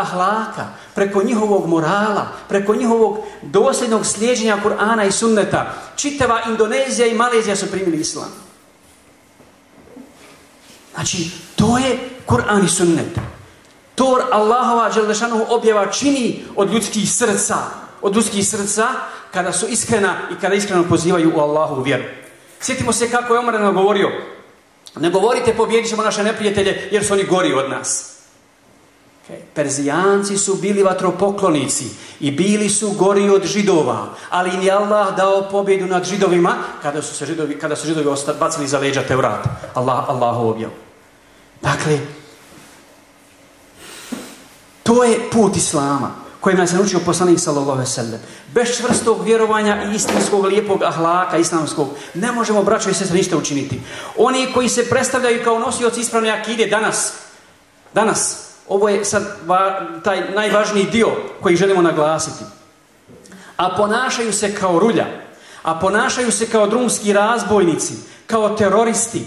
ahlaka, preko njihovog morala, preko njihovog dosljednog slijeđenja Kur'ana i sunneta, čitava Indonezija i Malezija su primili islam. Znači, to je Kur'an i sunnet. To Allahova Đelešanu objava čini od ljudskih srca, od ljudskih srca kada su iskrena i kada iskreno pozivaju u Allahu vjeru. Sjetimo se kako je Omar govorio, ne govorite pobjedit ćemo naše neprijatelje jer su oni gori od nas. Perzijanci su bili vatropoklonici i bili su gori od židova, ali im je Allah dao pobjedu nad židovima kada su se židovi, kada su židovi bacili za leđa Teurat. Allah, Allah objav. Dakle, to je put Islama kojim nas je naučio poslanik sallallahu sallam. Bez čvrstog vjerovanja i istinskog lijepog ahlaka islamskog ne možemo braćo i sestre ništa učiniti. Oni koji se predstavljaju kao nosioci ispravne akide danas, danas, ovo je sad taj najvažniji dio koji želimo naglasiti. A ponašaju se kao rulja, a ponašaju se kao drumski razbojnici, kao teroristi,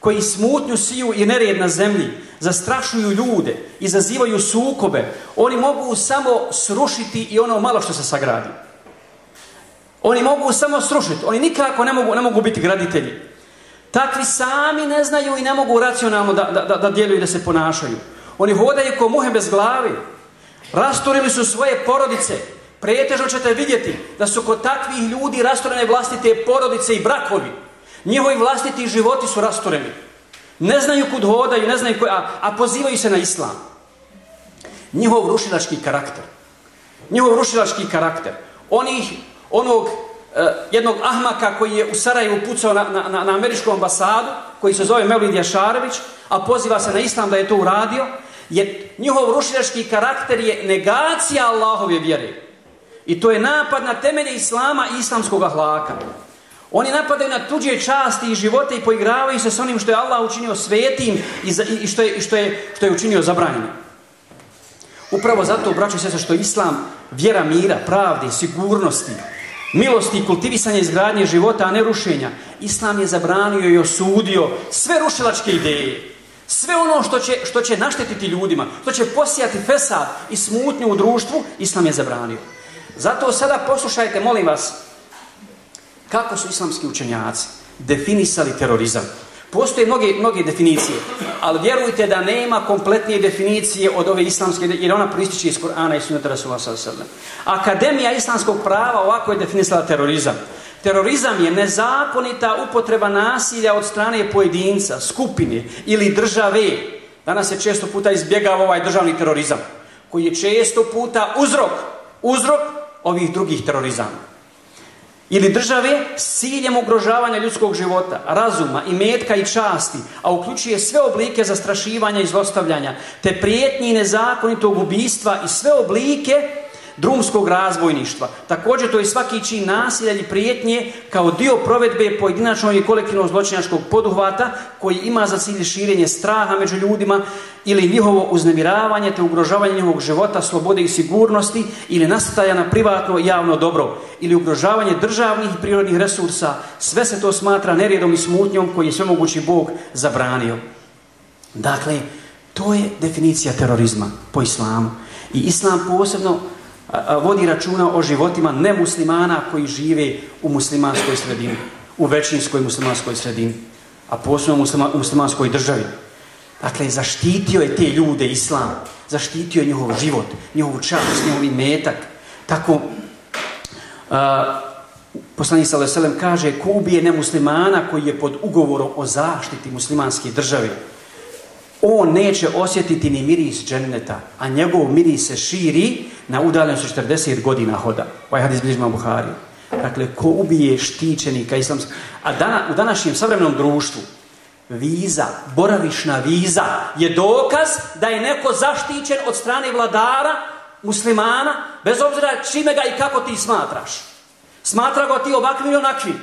koji smutnju siju i nered na zemlji, zastrašuju ljude, izazivaju sukobe, oni mogu samo srušiti i ono malo što se sagradi. Oni mogu samo srušiti, oni nikako ne mogu, ne mogu biti graditelji. Takvi sami ne znaju i ne mogu racionalno da, da, da djeluju i da se ponašaju. Oni hodaju ko muhe bez glavi. Rasturili su svoje porodice. Pretežno ćete vidjeti da su kod takvih ljudi rasturene vlastite porodice i brakovi. Njihovi vlastiti životi su rastureni. Ne znaju kud hodaju, ne znaju a, a pozivaju se na islam. Njihov rušilački karakter. Njihov rušilački karakter. Onih, onog e, jednog ahmaka koji je u Sarajevu pucao na, na, na američku ambasadu, koji se zove Mevlid Jašarević, a poziva se na islam da je to uradio, je njihov rušilački karakter je negacija Allahove vjere. I to je napad na temelje islama i islamskog ahlaka. Oni napadaju na tuđe časti i živote i poigravaju se s onim što je Allah učinio svetim i što je, što je, što je učinio zabranjenim. Upravo zato, braću se što Islam vjera mira, pravde, sigurnosti, milosti i kultivisanja izgradnje života, a ne rušenja. Islam je zabranio i osudio sve rušilačke ideje. Sve ono što će, što će naštetiti ljudima, što će posijati fesad i smutnju u društvu, Islam je zabranio. Zato sada poslušajte, molim vas, kako su islamski učenjaci definisali terorizam. Postoje mnoge, mnoge definicije, ali vjerujte da nema kompletnije definicije od ove islamske, jer ona proističe iz Korana i Sunnata Rasulullah Akademija islamskog prava ovako je definisala terorizam. Terorizam je nezakonita upotreba nasilja od strane pojedinca, skupine ili države. Danas se često puta izbjegava ovaj državni terorizam, koji je često puta uzrok, uzrok ovih drugih terorizama ili države s ciljem ugrožavanja ljudskog života, razuma, i metka i časti, a uključuje sve oblike zastrašivanja i zlostavljanja, te prijetnji i nezakonitog ubistva i sve oblike drumskog razbojništva. Također to je svaki čin nasilja ili prijetnje kao dio provedbe pojedinačnog i kolektivnog zločinačkog poduhvata koji ima za cilj širenje straha među ljudima ili njihovo uznemiravanje te ugrožavanje njihovog života, slobode i sigurnosti ili nastaja na privatno i javno dobro ili ugrožavanje državnih i prirodnih resursa. Sve se to smatra neredom i smutnjom koji je svemogući Bog zabranio. Dakle, to je definicija terorizma po islamu. I islam posebno vodi računa o životima nemuslimana koji žive u muslimanskoj sredini, u većinskoj muslimanskoj sredini, a posebno u muslimanskoj državi. Dakle, zaštitio je te ljude islam, zaštitio je njihov život, njihovu čast, njihov metak. Tako, uh, poslanik kaže ko ubije nemuslimana koji je pod ugovorom o zaštiti muslimanske države, on neće osjetiti ni miris dženneta, a njegov miris se širi na udaljenosti 40 godina hoda. Ovaj hadis bližima Buhari. Dakle, ko ubije štićenika islamskog... A u današnjem savremenom društvu viza, boravišna viza je dokaz da je neko zaštićen od strane vladara, muslimana, bez obzira čime ga i kako ti smatraš. Smatra ga ti ovakvim ili onakvim.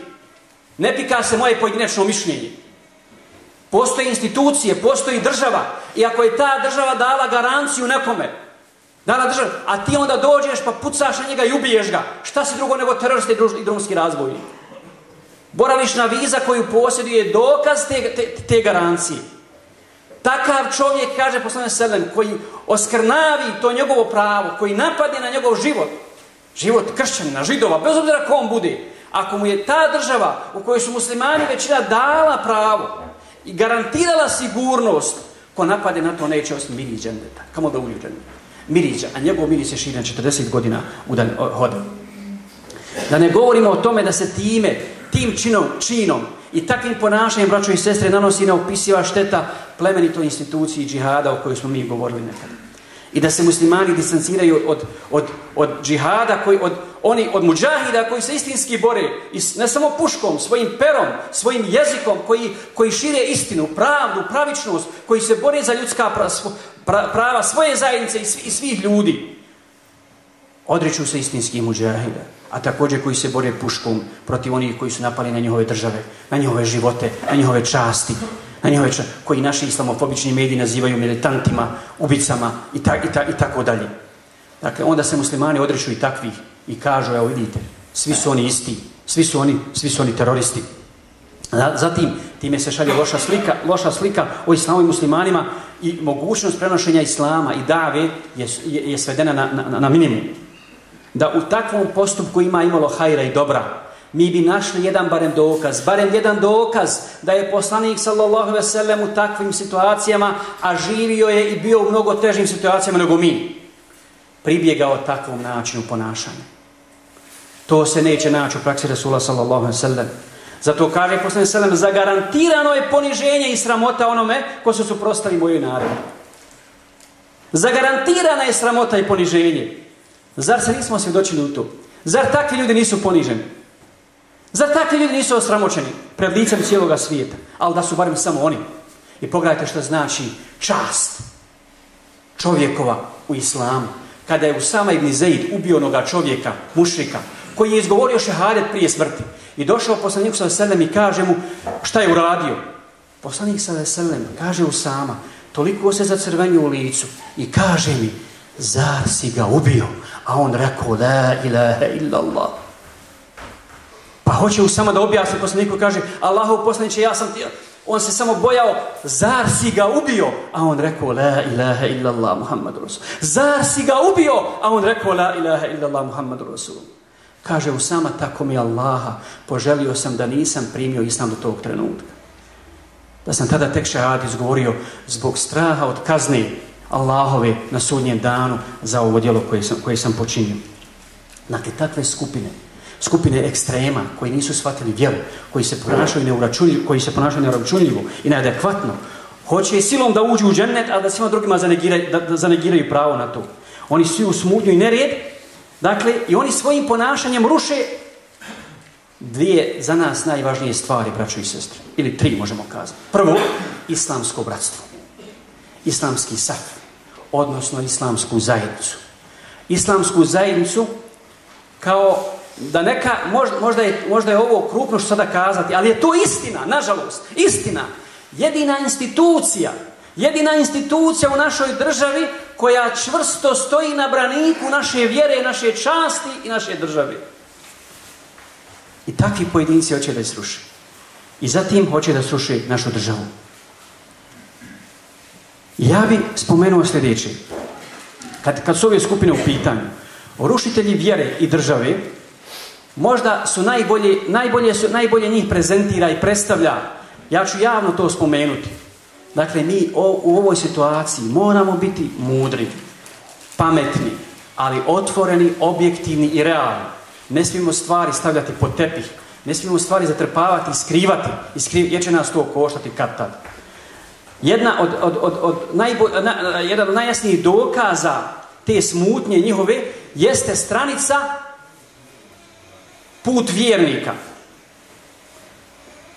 Ne pika se moje pojedinačno mišljenje. Postoje institucije, postoji država. I ako je ta država dala garanciju nekome, dala država, a ti onda dođeš pa pucaš na njega i ubiješ ga. Šta si drugo nego terorist i drumski razbojnik? Boravišna viza koju posjeduje dokaz te, te, te garancije. Takav čovjek, kaže poslane Selem, koji oskrnavi to njegovo pravo, koji napadne na njegov život, život kršćanina, židova, bez obzira ko on bude, ako mu je ta država u kojoj su muslimani većina dala pravo i garantirala sigurnost, ko napade na to neće osim miris džendeta. Kamo da uđe Miriđa, a njegov miris je širen 40 godina udalj, hoda. Da ne govorimo o tome da se time, tim činom, činom i takvim ponašanjem, braćo i sestre, nanosi neopisiva šteta plemenitoj instituciji džihada o kojoj smo mi govorili nekada. I da se muslimani distanciraju od, od, od džihada, koji, od, oni od muđahida koji se istinski bore, ne samo puškom, svojim perom, svojim jezikom, koji, koji šire istinu, pravdu, pravičnost, koji se bore za ljudska prava svoje zajednice i, svih ljudi. Odriču se istinski muđahida, a također koji se bore puškom protiv onih koji su napali na njihove države, na njihove živote, na njihove časti, na njihove koji naši islamofobični mediji nazivaju militantima, ubicama i, ta, i tako dalje. Dakle, onda se muslimani odriču i takvih i kažu, evo vidite, svi su oni isti, svi su oni, svi su oni teroristi. Zatim, time se šalje loša slika, loša slika o islamu muslimanima i mogućnost prenošenja islama i dave je, je, je svedena na, na, na minimum. Da u takvom postupku ima imalo hajra i dobra, mi bi našli jedan barem dokaz, barem jedan dokaz da je poslanik sallallahu ve sellem u takvim situacijama, a živio je i bio u mnogo težim situacijama nego mi, pribjegao takvom načinu ponašanja. To se neće naći u praksi Rasula sallallahu ve sellem. Zato kaže poslanik sellem zagarantirano je poniženje i sramota onome ko su suprostali mojoj narodi. Zagarantirana je sramota i poniženje. Zar se nismo svjedočili u to? Zar takvi ljudi nisu poniženi? Zar takvi ljudi nisu osramoćeni pred licem cijeloga svijeta? Ali da su barem samo oni. I pogledajte što znači čast čovjekova u islamu. Kada je Usama ibn Zaid ubio onoga čovjeka, mušrika, koji je izgovorio šehadet prije smrti. I došao poslanik sa selem i kaže mu šta je uradio. Poslanik sa selem kaže Usama, toliko se zacrvenio u licu i kaže mi, zar si ga ubio? A on rekao, la ilaha illallah. Pa hoće samo da objasni poslaniku, kaže, Allahov poslaniće, ja sam ti... On se samo bojao, zar si ga ubio? A on rekao, la ilaha illallah Muhammadu Rasul. Zar si ga ubio? A on rekao, la ilaha illallah Muhammadu Rasul. Kaže Usama, tako mi Allaha, poželio sam da nisam primio islam do tog trenutka. Da sam tada tek šahad izgovorio zbog straha od kazne Allahove na sudnjem danu za ovo djelo koje sam, koje sam počinio. Dakle, takve skupine skupine ekstrema koji nisu shvatili vjeru, koji se ponašaju neuračunljivo, koji se ponašaju neuračunljivo i neadekvatno, hoće silom da uđu u džennet, a da svima drugima zanegiraju, da, da zanegiraju pravo na to. Oni svi u smutnju i nered, dakle, i oni svojim ponašanjem ruše dvije za nas najvažnije stvari, braćo i sestre. Ili tri, možemo kazati. Prvo, islamsko bratstvo. Islamski saf, odnosno islamsku zajednicu. Islamsku zajednicu kao da neka, možda, možda, je, možda je ovo krupno što sada kazati, ali je to istina, nažalost, istina. Jedina institucija, jedina institucija u našoj državi koja čvrsto stoji na braniku naše vjere, naše časti i naše države. I takvi pojedinci hoće da je sruši. I zatim hoće da sruši našu državu. Ja bi spomenuo sljedeće. Kad, su ove skupine u pitanju, rušitelji vjere i države možda su najbolje, najbolje, su, najbolje njih prezentira i predstavlja. Ja ću javno to spomenuti. Dakle, mi u ovoj situaciji moramo biti mudri, pametni, ali otvoreni, objektivni i realni. Ne smijemo stvari stavljati pod tepih. Ne smijemo stvari zatrpavati i skrivati. Jer će nas to koštati kad tad. Jedna od, od, od, od najbolj, na, jedan od najjasnijih dokaza te smutnje njihove jeste stranica put vjernika.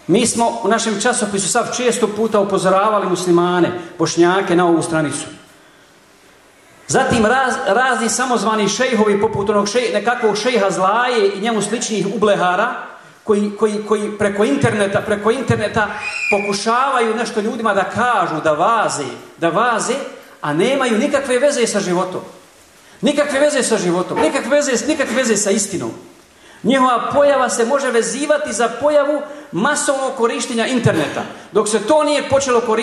Mi smo u našem časopisu sav često puta upozoravali muslimane, bošnjake na ovu stranicu. Zatim raz, razni samozvani šejhovi poput onog šej, nekakvog šejha zlaje i njemu sličnih ublehara koji, koji, koji preko interneta, preko interneta pokušavaju nešto ljudima da kažu, da vaze, da vaze, a nemaju nikakve veze sa životom. Nikakve veze sa životom, nikakve veze, nikakve veze sa istinom. Njihova pojava se može vezivati za pojavu masovnog korištenja interneta. Dok se to nije počelo koristiti,